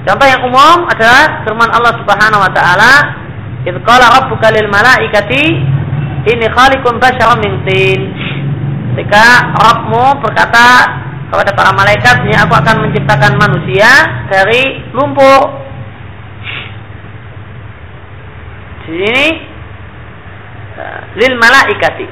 Contoh yang umum adalah firman Allah Subhanahu wa taala, "Idz qala rabbuka lil malaikati inni khaliqun basyaran min tin." Ketika Rabbmu berkata kepada para malaikat, "Ya aku akan menciptakan manusia dari lumpur." Di sini eh, lil malaikati.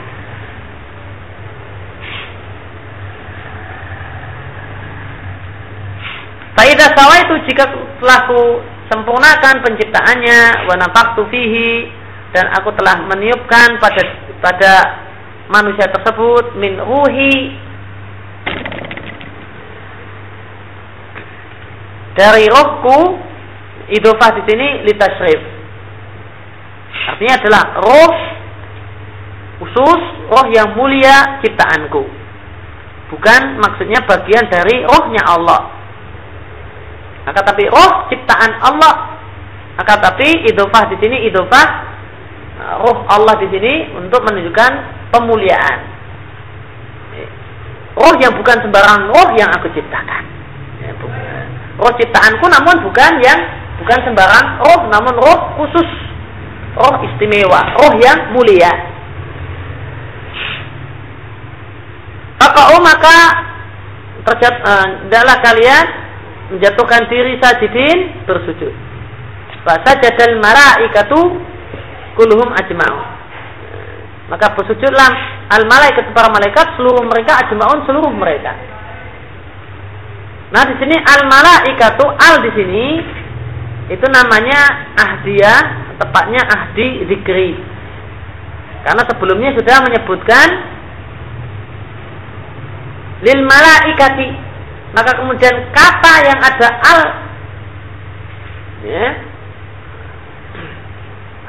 Faidah sawah itu jika telah ku sempurnakan penciptaannya, wa nafaktu fihi dan aku telah meniupkan pada pada manusia tersebut min ruhi dari rohku idofah di sini litasrif artinya adalah roh khusus roh yang mulia ciptaanku. Bukan maksudnya bagian dari rohnya Allah. Maka tapi roh ciptaan Allah. Maka tapi idofah di sini idofah roh Allah di sini untuk menunjukkan pemuliaan. Roh yang bukan sembarang roh yang aku ciptakan. Ya, roh ciptaanku namun bukan yang bukan sembarang roh namun roh khusus roh istimewa roh yang mulia Fakau maka terjat, uh, kalian menjatuhkan diri sajidin bersujud. Bahasa jadal malaikatu kuluhum ajma'un. Maka bersujudlah al malaikat para malaikat seluruh mereka ajma'un seluruh mereka. Nah di sini al malaikatu al di sini itu namanya ahdiyah tepatnya ahdi zikri. Karena sebelumnya sudah menyebutkan lil malaikati maka kemudian kata yang ada al ya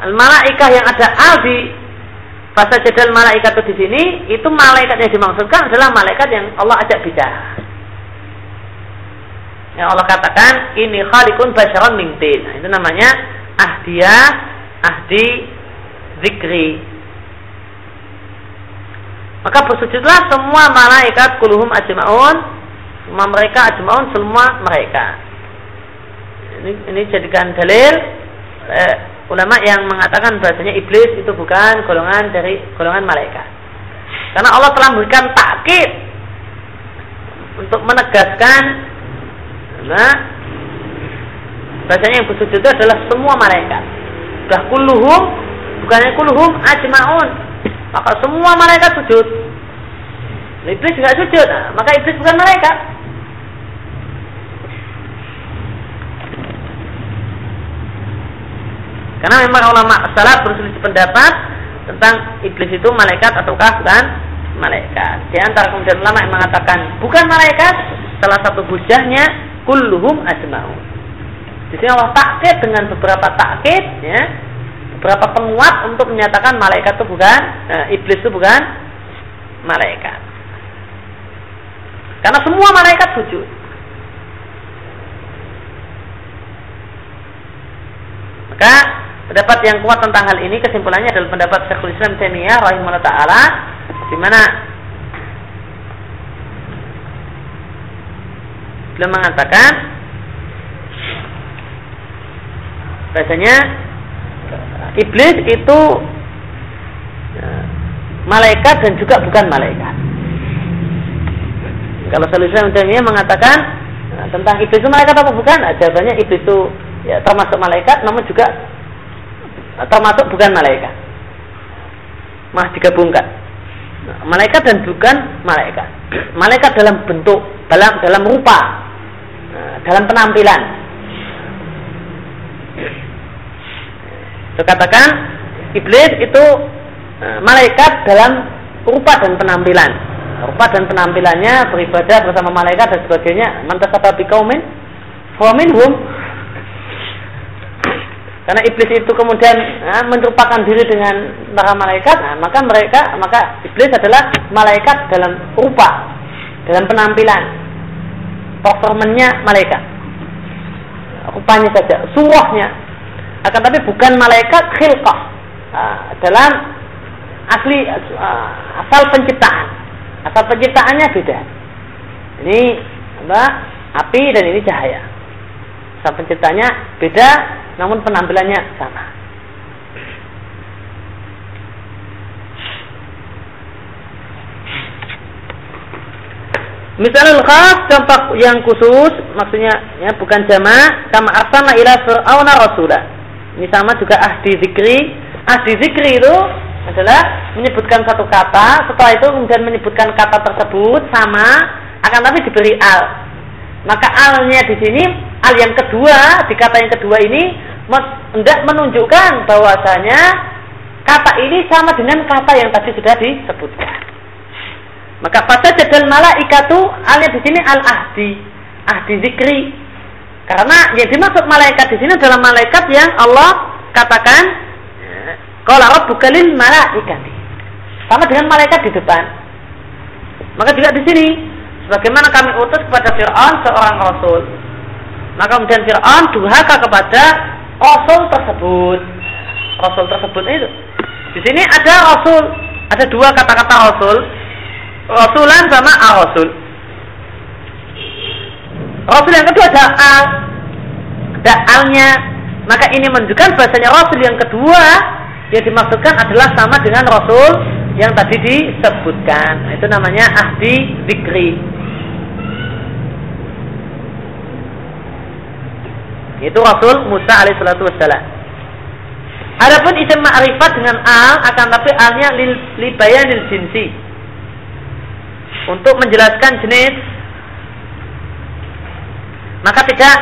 al malaikah yang ada al di fasa jadal malaikat di sini itu malaikat yang dimaksudkan adalah malaikat yang Allah ajak bicara yang Allah katakan ini khalikun basyaran mingtin nah, itu namanya ahdiyah ahdi zikri maka bersujudlah semua malaikat kuluhum ajma'un, semua mereka ajma'un semua mereka. Ini ini jadikan dalil eh, ulama yang mengatakan bahasanya iblis itu bukan golongan dari golongan malaikat. Karena Allah telah memberikan takkid untuk menegaskan nah, bahasanya yang bersujud itu adalah semua malaikat. Sudah kuluhum bukannya kuluhum ajma'un maka semua malaikat sujud. Iblis juga sujud, nah, maka iblis bukan malaikat. Karena memang ulama salaf berselisih pendapat tentang iblis itu malaikat ataukah bukan malaikat. Di antara kemudian ulama yang mengatakan bukan malaikat, salah satu hujahnya kulluhum ajma'un. Di sini Allah takkit dengan beberapa takkit ya, berapa penguat untuk menyatakan malaikat itu bukan eh, iblis itu bukan malaikat. Karena semua malaikat sujud. Maka pendapat yang kuat tentang hal ini kesimpulannya adalah pendapat Syekhul Islam Taimiyah rahimahullah taala di mana beliau mengatakan bahasanya iblis itu ya, malaikat dan juga bukan malaikat. Kalau Salih Islam mengatakan nah, tentang iblis itu malaikat apa bukan? Nah, jawabannya iblis itu ya, termasuk malaikat, namun juga termasuk bukan malaikat. Mah digabungkan. Malaikat dan bukan malaikat. Malaikat dalam bentuk, dalam dalam rupa, nah, dalam penampilan. Saya katakan iblis itu e, malaikat dalam rupa dan penampilan. Rupa dan penampilannya beribadah bersama malaikat dan sebagainya. Mantasaba biqaumin faminhum karena iblis itu kemudian nah, menyerupakan diri dengan para malaikat, nah, maka mereka maka iblis adalah malaikat dalam rupa, dalam penampilan, performanya malaikat, rupanya saja, surahnya akan tapi bukan malaikat khilqah uh, dalam asli uh, asal penciptaan. Asal penciptaannya beda. Ini apa api dan ini cahaya. Asal penciptanya beda namun penampilannya sama Misalnya khas contoh yang khusus maksudnya ya bukan jamaah kama arsana ila fir'auna rasulah ini sama juga ahdi zikri. Ahdi zikri itu adalah menyebutkan satu kata, setelah itu kemudian menyebutkan kata tersebut sama, akan tapi diberi al. Maka alnya di sini, al yang kedua, di kata yang kedua ini hendak menunjukkan bahwasanya kata ini sama dengan kata yang tadi sudah disebutkan. Maka pada jadal malaikatu alnya di sini al ahdi, ahdi zikri. Karena yang dimaksud malaikat di sini adalah malaikat yang Allah katakan kalau rabbuka lil malaikati. Sama dengan malaikat di depan. Maka juga di sini sebagaimana kami utus kepada Firaun seorang rasul. Maka kemudian Firaun durhaka kepada rasul tersebut. Rasul tersebut itu. Di sini ada rasul, ada dua kata-kata rasul. Rasulan sama ar-rasul. Rasul yang kedua ada al. Ada alnya. Maka ini menunjukkan bahasanya Rasul yang kedua yang dimaksudkan adalah sama dengan Rasul yang tadi disebutkan. Itu namanya ahdi dikri. Itu Rasul Musa alaihissalatu wassalam. Adapun isim ma'rifat dengan al akan tapi alnya lil, libayanil jinsi. Untuk menjelaskan jenis maka tidak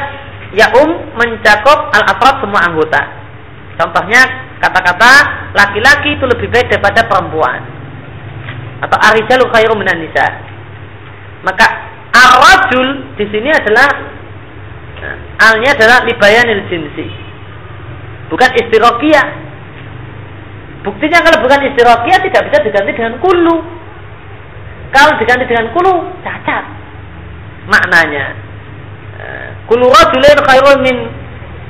yaum mencakup al-afrad semua anggota. Contohnya kata-kata laki-laki itu lebih baik daripada perempuan. Atau arijalu khairu minan nisa. Maka arrajul di sini adalah alnya adalah libayanil jinsi. Bukan istirokiyah. Buktinya kalau bukan istirokiyah tidak bisa diganti dengan kulu. Kalau diganti dengan kulu, cacat. Maknanya. Eh, kulu rajulin khairun min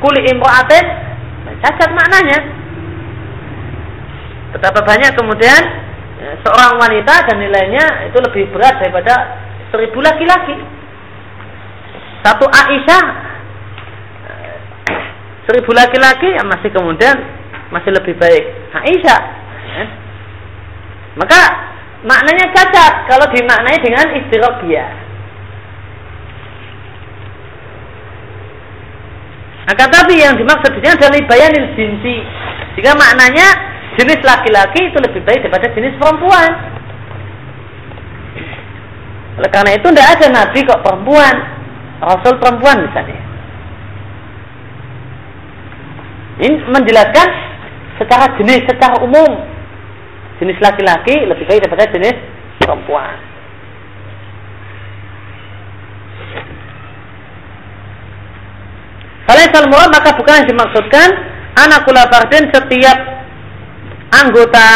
kuli imra'atin. Cacat maknanya. Betapa banyak kemudian eh, seorang wanita dan nilainya itu lebih berat daripada seribu laki-laki. Satu Aisyah seribu laki-laki yang masih kemudian masih lebih baik Aisyah. Ya. Maka maknanya cacat kalau dimaknai dengan istirobia. Akan tapi yang dimaksud di sini adalah bayanil jinsi. Jika maknanya jenis laki-laki itu lebih baik daripada jenis perempuan. Oleh karena itu tidak ada nabi kok perempuan. Rasul perempuan misalnya. Ini menjelaskan secara jenis, secara umum. Jenis laki-laki lebih baik daripada jenis perempuan. Kalau murad maka bukan yang dimaksudkan anak kula fardin setiap anggota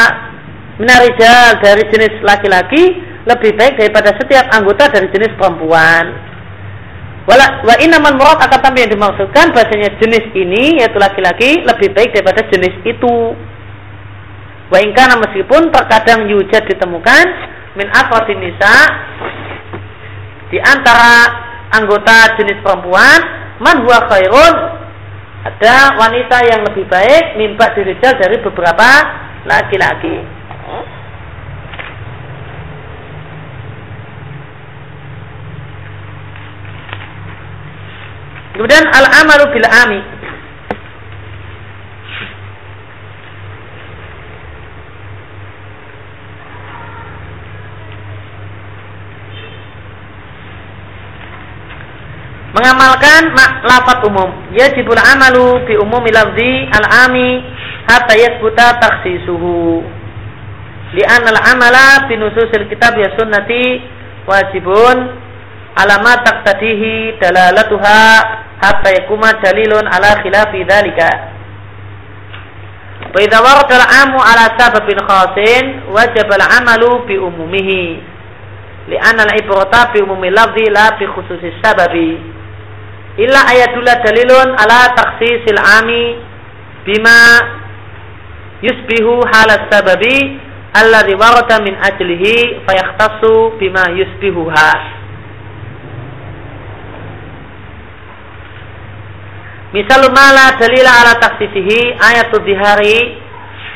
minarijal dari jenis laki-laki lebih baik daripada setiap anggota dari jenis perempuan. Wala, wa inaman murad akan tapi yang dimaksudkan bahasanya jenis ini yaitu laki-laki lebih baik daripada jenis itu. Wa ingkana meskipun terkadang yujad ditemukan min afrodin nisa di antara anggota jenis perempuan man huwa khairun ada wanita yang lebih baik mimpak dirijal dari beberapa laki-laki. Kemudian al-amalu bil ami. Mengamalkan lafaz umum. Yajibul amalu bi umumi lafzi al-ami hatta yasbuta takhsisuhu. Li'anna al-amala bi nususil kitab ya sunnati wajibun alamat taqtadihi dalalatuha hatta yakuma dalilun ala khilafi dhalika. Wa idza warada al-amu ala sababin khasin wajib al-amalu bi umumihi. Li'anna al-ibrata bi umumi lafzi la bi khususi sababi. Illa ayatullah dalilun ala takhsisil ami bima yusbihu halas sababi alladhi warada min ajlihi bima yusbihuha Misal mala dalila ala taksisihi ayatul dihari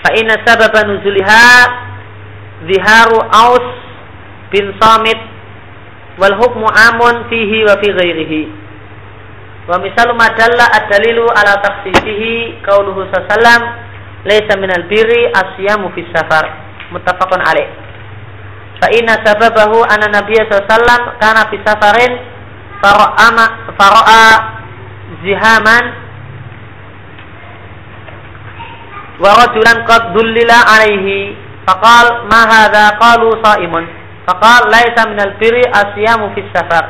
fa inna sababa nuzuliha diharu aus bin samit wal hukmu amun fihi wa fi ghairihi. Wa misalu madalla ad-dalilu ala taksisihi qauluhu sallam laysa minal birri asyamu fi safar. Muttafaqun alaih. Fa inna sababahu anna nabiyya sallam kana fi safarin fara'a zihaman wa rajulan qad dullila alaihi faqal ma hadha? Qalu saimun. Faqal laisa minal birri asyamu fi safar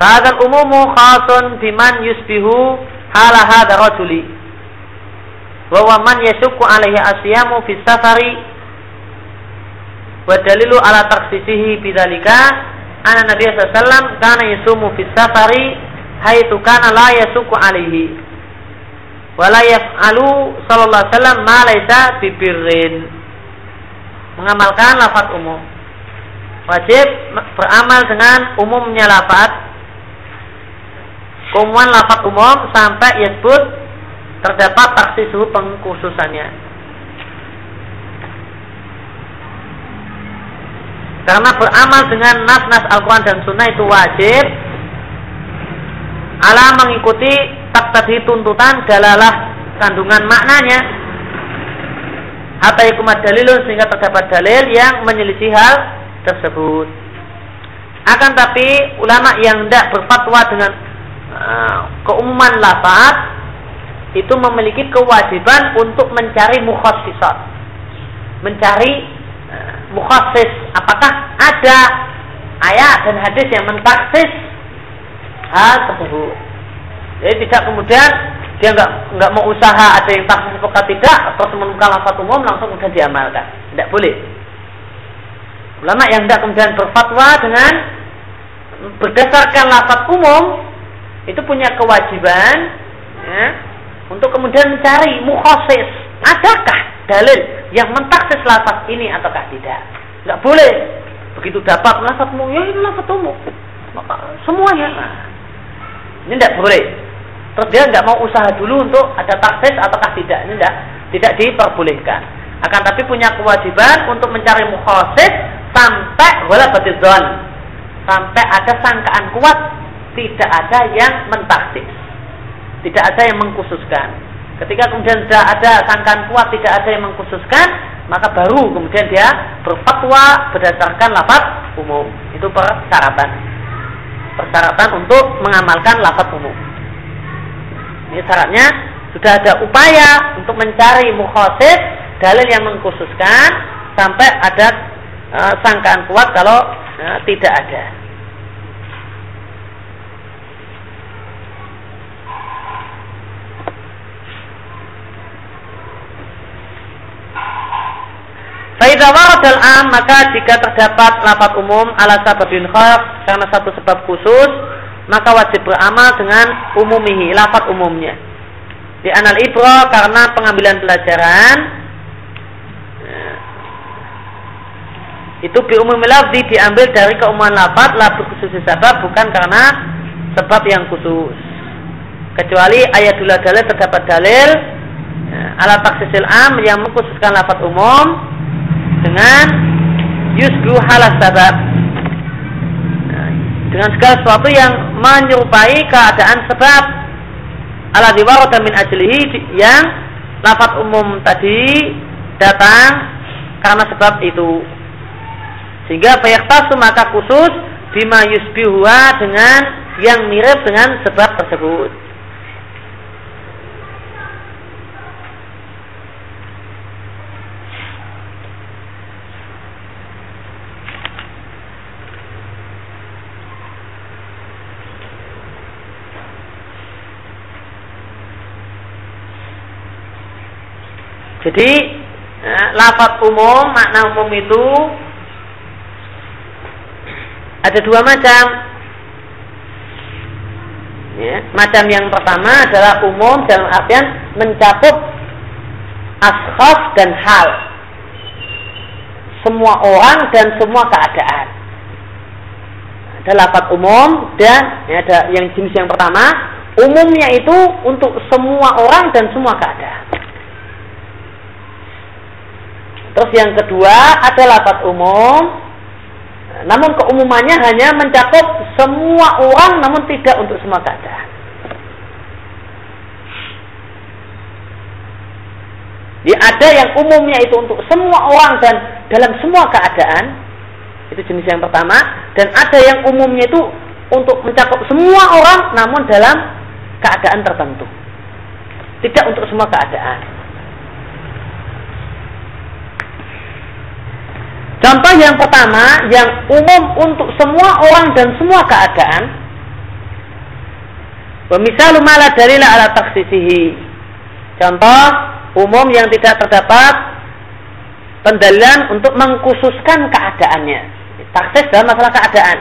Fahadal umumu khasun biman yusbihu hala hadha rajuli. Wa huwa man yashukku alaihi asyamu fi safari wa dalilu ala taksisihi bidzalika anna nabiy sallallahu alaihi wasallam kana yusumu fi safari haitsu kana la yasuku alaihi. Wala yaf'alu sallallahu alaihi wasallam ma laisa bibirrin mengamalkan lafaz umum. Wajib beramal dengan umumnya lafaz. Keumuman lafaz umum sampai yasbut terdapat taksi suhu pengkhususannya. Karena beramal dengan nas-nas Al-Quran dan Sunnah itu wajib ala mengikuti tak tadi tuntutan dalalah kandungan maknanya. Hatta yakumat dalilun sehingga terdapat dalil yang menyelisih hal tersebut? Akan tapi ulama yang tidak berfatwa dengan uh, keumuman lafaz itu memiliki kewajiban untuk mencari mukhassisat. Mencari uh, mukhassis apakah ada ayat dan hadis yang mentaksis hal tersebut. Jadi tidak kemudian dia nggak nggak mau usaha ada yang taksis atau tidak atau menemukan lafaz umum langsung sudah diamalkan. Tidak boleh. Ulama yang tidak kemudian berfatwa dengan berdasarkan lafaz umum itu punya kewajiban ya, untuk kemudian mencari mukhasis adakah dalil yang mentaksis lafaz ini ataukah tidak. Nggak boleh. Begitu dapat lafaz umum, ya ini lafaz umum. Semuanya. Nah, ini tidak boleh. Terus dia nggak mau usaha dulu untuk ada taksis ataukah tidak. Ini tidak tidak diperbolehkan. Akan tapi punya kewajiban untuk mencari mukhasis sampai wala batizon. Sampai ada sangkaan kuat tidak ada yang mentaksis. Tidak ada yang mengkhususkan. Ketika kemudian sudah ada sangkaan kuat tidak ada yang mengkhususkan, maka baru kemudian dia berfatwa berdasarkan lafaz umum. Itu persyaratan persyaratan untuk mengamalkan lafaz umum. Ini syaratnya sudah ada upaya untuk mencari mukhasis dalil yang mengkhususkan sampai ada uh, sangkaan kuat kalau uh, tidak ada. Faidah waradal am maka jika terdapat lapat umum ala sababin khas karena satu sebab khusus maka wajib beramal dengan umumihi lapat umumnya. Di anal ibro karena pengambilan pelajaran itu bi umum lafzi diambil dari keumuman lafat la khusus sebab bukan karena sebab yang khusus. Kecuali ayat dalil terdapat dalil ala taksisil am yang mengkhususkan lafat umum dengan yusbu halas sabab dengan segala sesuatu yang menyerupai keadaan sebab. Ala diwarata min ajlihi yang lafat umum tadi datang karena sebab itu. Sehingga fayaktasu maka khusus bima yusbihuha dengan yang mirip dengan sebab tersebut Jadi eh, lafaz umum, makna umum itu ada dua macam. Ya, macam yang pertama adalah umum dalam artian mencakup ashas dan hal. Semua orang dan semua keadaan. Ada lafaz umum dan ya, ada yang jenis yang pertama, umumnya itu untuk semua orang dan semua keadaan. Terus yang kedua ada lafaz umum, namun keumumannya hanya mencakup semua orang, namun tidak untuk semua keadaan. Jadi ada yang umumnya itu untuk semua orang dan dalam semua keadaan, itu jenis yang pertama, dan ada yang umumnya itu untuk mencakup semua orang, namun dalam keadaan tertentu, tidak untuk semua keadaan. Contoh yang pertama yang umum untuk semua orang dan semua keadaan. Pemisal mala dalila ala taksisihi. Contoh umum yang tidak terdapat pendalilan untuk mengkhususkan keadaannya. Taksis dalam masalah keadaan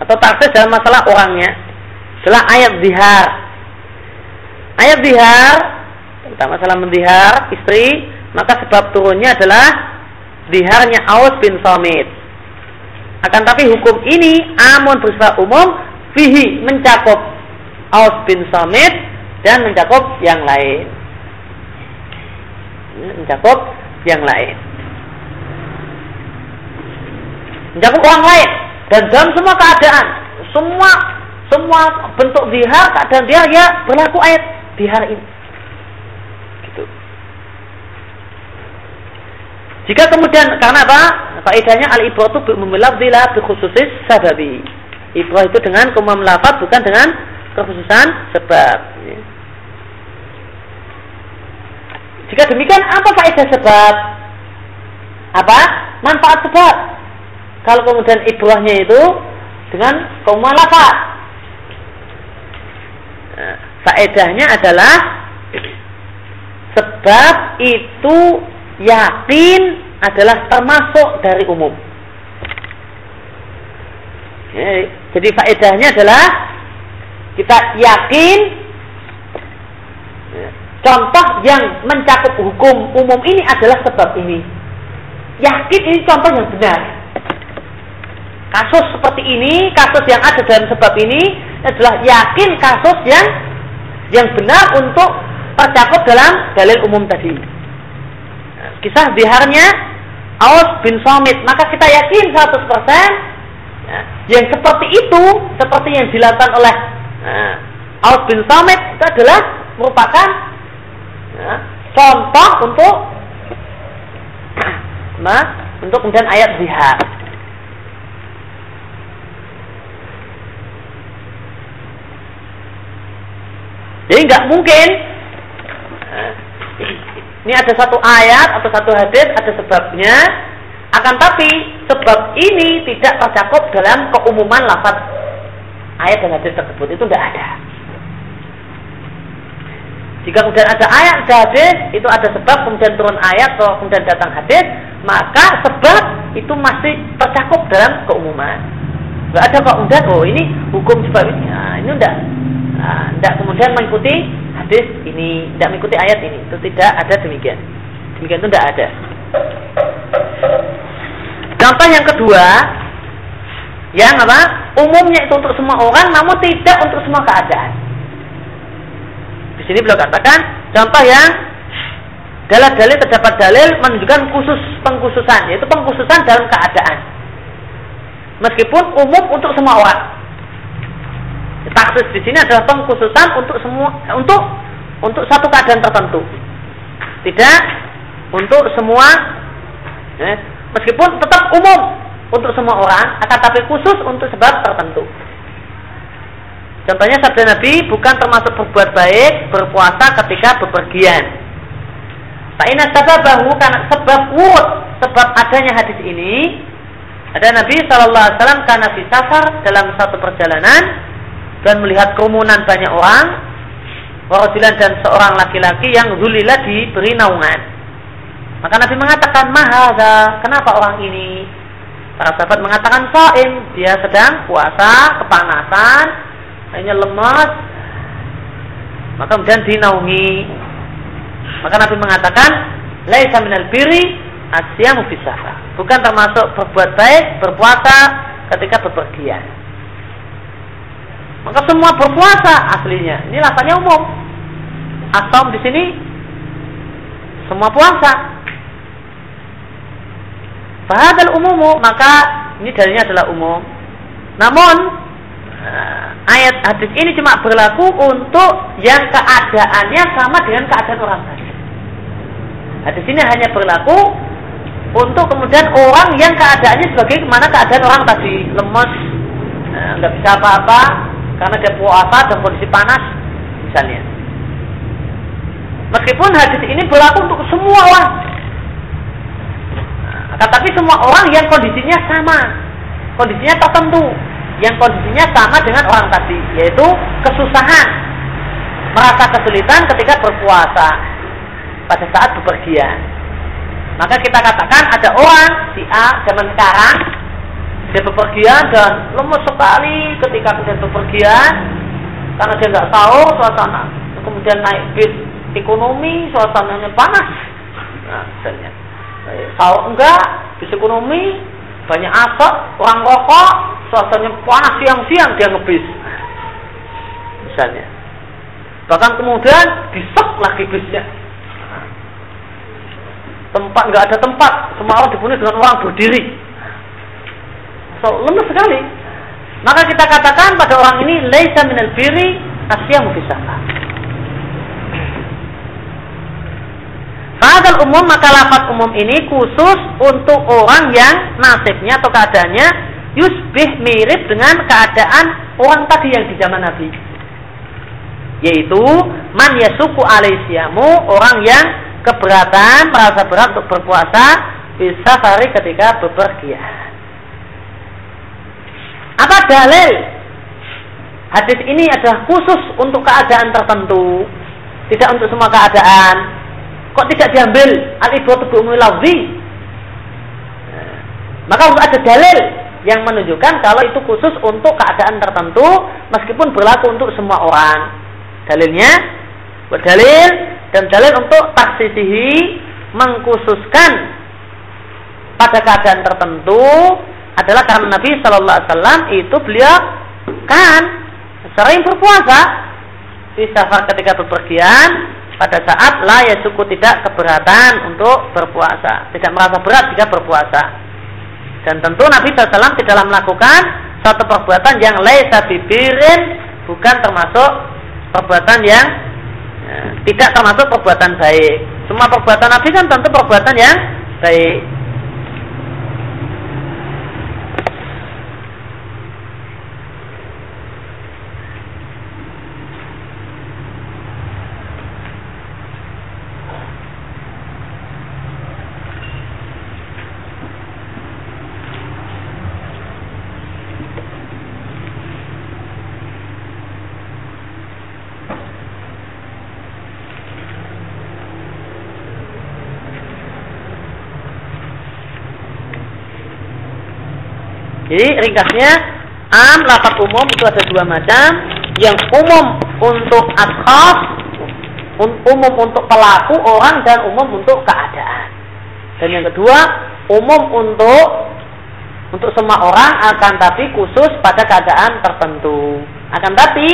atau taksis dalam masalah orangnya adalah ayat zihar. Ayat zihar tentang masalah mendihar istri, maka sebab turunnya adalah diharnya Aus bin Samit. Akan tapi hukum ini amun bersifat umum fihi mencakup Aus bin Samit dan mencakup yang lain. Mencakup yang lain. mencakup orang lain dan dalam semua keadaan, semua semua bentuk zihar keadaan dia ya berlaku ayat zihar ini. Jika kemudian karena apa? Faedahnya al ibrah itu memilafzilah bi khususis sababi. Ibrah itu dengan kumam lafaz bukan dengan kekhususan sebab. Jika demikian apa faedah sebab? Apa? Manfaat sebab. Kalau kemudian ibrahnya itu dengan kumam lafaz. Faedahnya adalah sebab itu yakin adalah termasuk dari umum. Jadi faedahnya adalah kita yakin contoh yang mencakup hukum umum ini adalah sebab ini. Yakin ini contoh yang benar. Kasus seperti ini, kasus yang ada dalam sebab ini adalah yakin kasus yang yang benar untuk tercakup dalam dalil umum tadi. Kisah biharnya Aus bin Somit, maka kita yakin 100% Ya. yang seperti itu, seperti yang dilakukan oleh uh, Aus bin Samit itu adalah merupakan ya, contoh untuk nah, untuk kemudian ayat zihar. Jadi nggak mungkin ini ada satu ayat atau satu hadis ada sebabnya. Akan tapi sebab ini tidak tercakup dalam keumuman lafaz ayat dan hadis tersebut. Itu tidak ada. Jika kemudian ada ayat dan hadis itu ada sebab kemudian turun ayat atau kemudian datang hadis maka sebab itu masih tercakup dalam keumuman. Tidak ada kok kemudian oh ini hukum sebab ini. Nah, ini tidak nah, tidak kemudian mengikuti hadis ini tidak mengikuti ayat ini itu tidak ada demikian demikian itu tidak ada. Contoh yang kedua, yang apa? Umumnya itu untuk semua orang, namun tidak untuk semua keadaan. Di sini beliau katakan contoh yang dalam dalil terdapat dalil menunjukkan khusus pengkhususan, yaitu pengkhususan dalam keadaan. Meskipun umum untuk semua orang. Taksis di sini adalah pengkhususan untuk semua untuk untuk satu keadaan tertentu. Tidak untuk semua eh, meskipun tetap umum untuk semua orang, akan tapi khusus untuk sebab tertentu. Contohnya sabda Nabi bukan termasuk berbuat baik berpuasa ketika bepergian. Fa'ina sababahu karena sebab wud, sebab adanya hadis ini ada Nabi Wasallam karena di safar dalam satu perjalanan dan melihat kerumunan banyak orang, warajulan dan seorang laki-laki yang zulila diberi naungan. Maka Nabi mengatakan, Mahaza, kenapa orang ini? Para sahabat mengatakan, Saim, dia sedang puasa, kepanasan, hanya lemas. Maka kemudian dinaungi. Maka Nabi mengatakan, Laisa minal biri, asyamu fisahra. Bukan termasuk berbuat baik, berpuasa ketika bepergian. Maka semua berpuasa aslinya. Ini rasanya umum. Asom di sini semua puasa. Fahadal umumu maka ini dalilnya adalah umum. Namun eh, ayat hadis ini cuma berlaku untuk yang keadaannya sama dengan keadaan orang tadi. Hadis ini hanya berlaku untuk kemudian orang yang keadaannya sebagai mana keadaan orang tadi lemes, eh, nggak bisa apa-apa karena dia puasa dan kondisi panas misalnya. Meskipun hadis ini berlaku untuk semua orang, tetapi semua orang yang kondisinya sama, kondisinya tertentu, yang kondisinya sama dengan orang tadi, yaitu kesusahan, merasa kesulitan ketika berpuasa pada saat bepergian. Maka kita katakan ada orang si A zaman sekarang dia bepergian dan lemes sekali ketika dia bepergian karena dia nggak tahu suasana kemudian naik bis ekonomi suasananya panas nah, misalnya kalau enggak, bis ekonomi, banyak asap, orang rokok, suasananya panas siang-siang dia ngebis. Misalnya. Bahkan kemudian disek lagi bisnya. Tempat nggak ada tempat, semua orang dipenuhi dengan orang berdiri. So, lemah sekali. Maka kita katakan pada orang ini laisa minal biri asyamu fisaka. Fadal umum maka lafaz umum ini khusus untuk orang yang nasibnya atau keadaannya yusbih mirip dengan keadaan orang tadi yang di zaman Nabi. Yaitu man yasuku alaisiamu orang yang keberatan merasa berat untuk berpuasa bisa hari ketika bepergian. Apa dalil? Hadis ini adalah khusus untuk keadaan tertentu, tidak untuk semua keadaan. Kok tidak diambil al-ibratu bi? Maka untuk ada dalil yang menunjukkan kalau itu khusus untuk keadaan tertentu meskipun berlaku untuk semua orang. Dalilnya berdalil dan dalil untuk taksisihi mengkhususkan pada keadaan tertentu adalah karena Nabi Shallallahu Alaihi Wasallam itu beliau kan sering berpuasa. Di safar ketika bepergian pada saat lah ya suku tidak keberatan untuk berpuasa tidak merasa berat jika berpuasa. Dan tentu Nabi SAW tidaklah melakukan satu perbuatan yang laisa bibirin bukan termasuk perbuatan yang ya, tidak termasuk perbuatan baik. Semua perbuatan Nabi kan tentu perbuatan yang baik Jadi ringkasnya am lafaz umum itu ada dua macam, yang umum untuk ashas, umum untuk pelaku orang dan umum untuk keadaan. Dan yang kedua, umum untuk untuk semua orang akan tapi khusus pada keadaan tertentu. Akan tapi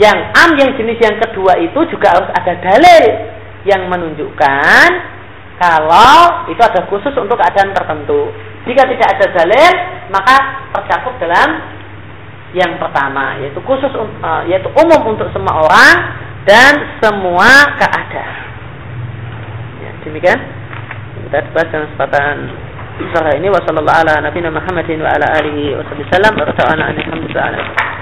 yang am yang jenis yang kedua itu juga harus ada dalil yang menunjukkan kalau itu ada khusus untuk keadaan tertentu. Jika tidak ada dalil, maka tercakup dalam yang pertama, yaitu khusus uh, yaitu umum untuk semua orang dan semua keadaan. Ya, demikian. Kita bahas dalam kesempatan surah ini. Wasallallahu ala nabiyina Muhammadin wa ala alihi wasallam wa alhamdulillah